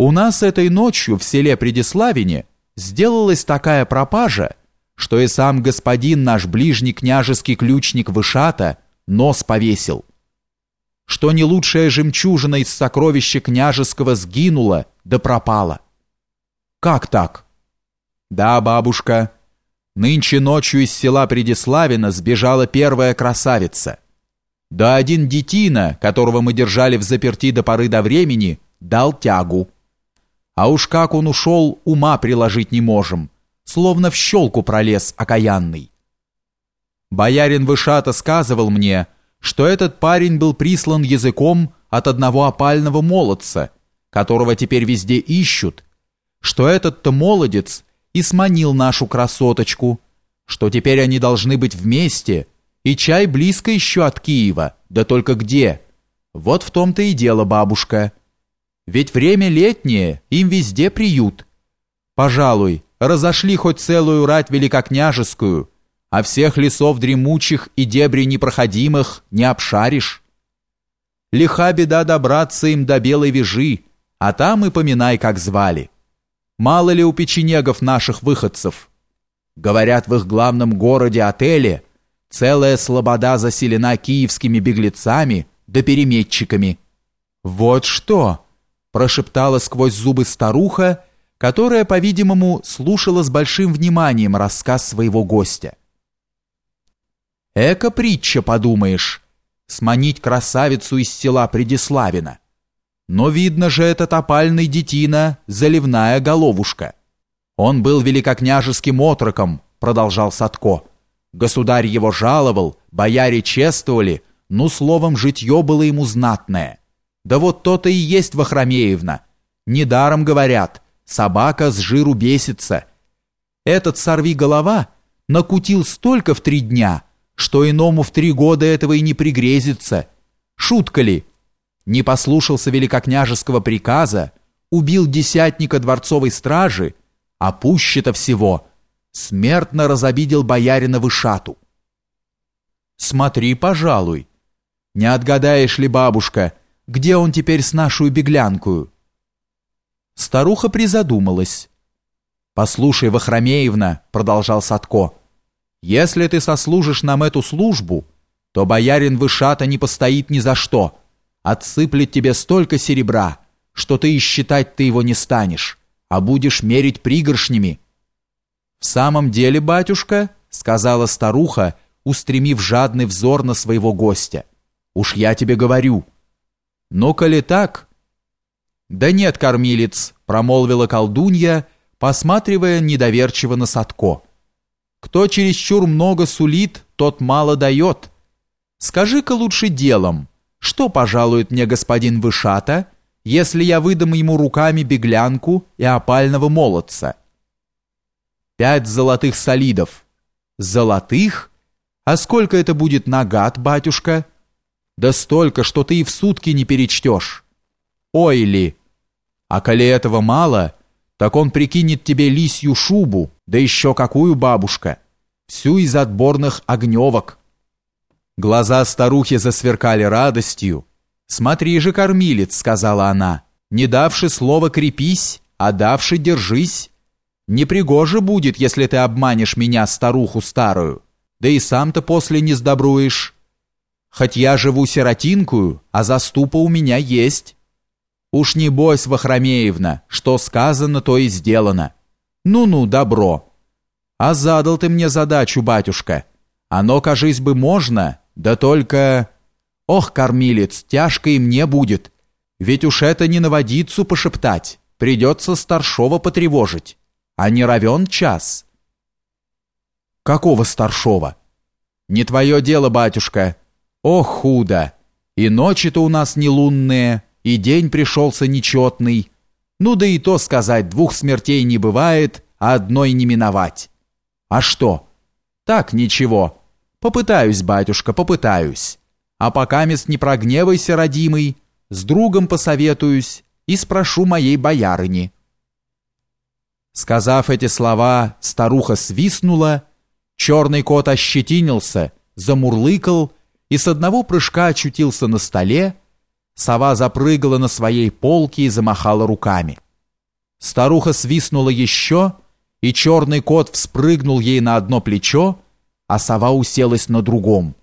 У нас этой ночью в селе Предиславине сделалась такая пропажа, что и сам господин наш ближний княжеский ключник Вышата нос повесил. Что не лучшая жемчужина из сокровища княжеского сгинула да пропала. Как так? Да, бабушка, нынче ночью из села Предиславина сбежала первая красавица. Да один детина, которого мы держали в заперти до поры до времени, дал тягу. А уж как он ушел, ума приложить не можем, словно в щелку пролез окаянный. Боярин Вышата сказывал мне, что этот парень был прислан языком от одного опального молодца, которого теперь везде ищут, что этот-то молодец и сманил нашу красоточку, что теперь они должны быть вместе — и чай близко еще от Киева, да только где? Вот в том-то и дело, бабушка. Ведь время летнее, им везде приют. Пожалуй, разошли хоть целую рать великокняжескую, а всех лесов дремучих и дебри непроходимых не обшаришь. Лиха беда добраться им до Белой Вежи, а там и поминай, как звали. Мало ли у печенегов наших выходцев. Говорят, в их главном городе отеле – Целая слобода заселена киевскими беглецами да переметчиками. «Вот что!» – прошептала сквозь зубы старуха, которая, по-видимому, слушала с большим вниманием рассказ своего гостя. «Эка притча, подумаешь, сманить красавицу из села Предиславина. Но видно же, этот опальный детина – заливная головушка. Он был великокняжеским отроком», – продолжал Садко. Государь его жаловал, бояре чествовали, ну, словом, житье было ему знатное. Да вот то-то и есть Вахромеевна. Недаром говорят, собака с жиру бесится. Этот сорви голова накутил столько в три дня, что иному в три года этого и не пригрезится. Шутка ли? Не послушался великокняжеского приказа, убил десятника дворцовой стражи, а пуще-то всего — смертно разобидел боярина Вышату. Смотри, пожалуй. Не отгадаешь ли, бабушка, где он теперь с нашу беглянкую? Старуха призадумалась. «Послушай, Вахромеевна», — продолжал Садко, «если ты сослужишь нам эту службу, то боярин Вышата не постоит ни за что, отсыплет тебе столько серебра, что ты и считать ты его не станешь, а будешь мерить пригоршнями, «В самом деле, батюшка», — сказала старуха, устремив жадный взор на своего гостя, «уж я тебе говорю». «Ну, коли так...» «Да нет, кормилец», — промолвила колдунья, посматривая недоверчиво на Садко. «Кто чересчур много сулит, тот мало дает. Скажи-ка лучше делом, что пожалует мне господин Вышата, если я выдам ему руками беглянку и опального молодца?» Пять золотых солидов. Золотых? А сколько это будет нагад, батюшка? Да столько, что ты и в сутки не перечтешь. Ой ли! А коли этого мало, так он прикинет тебе лисью шубу, да еще какую бабушка. Всю из отборных огневок. Глаза старухи засверкали радостью. «Смотри же, кормилец», — сказала она, — «не давши слова крепись, а давши держись». Непригоже будет, если ты обманешь меня, старуху старую, да и сам-то после не сдобруешь. Хоть я живу сиротинкую, а заступа у меня есть. Уж не бойся, Вахромеевна, что сказано, то и сделано. Ну-ну, добро. А задал ты мне задачу, батюшка. Оно, кажись бы, можно, да только... Ох, кормилец, тяжко и мне будет. Ведь уж это не на водицу пошептать, придется старшова потревожить а не равен час. Какого старшова? Не твое дело, батюшка. Ох, худо! И ночи-то у нас не лунные, и день пришелся нечетный. Ну да и то сказать, двух смертей не бывает, а одной не миновать. А что? Так, ничего. Попытаюсь, батюшка, попытаюсь. А пока мест не прогневайся, родимый, с другом посоветуюсь и спрошу моей боярыни. Сказав эти слова, старуха свистнула, черный кот ощетинился, замурлыкал и с одного прыжка очутился на столе, сова запрыгала на своей полке и замахала руками. Старуха свистнула еще, и черный кот вспрыгнул ей на одно плечо, а сова уселась на другом.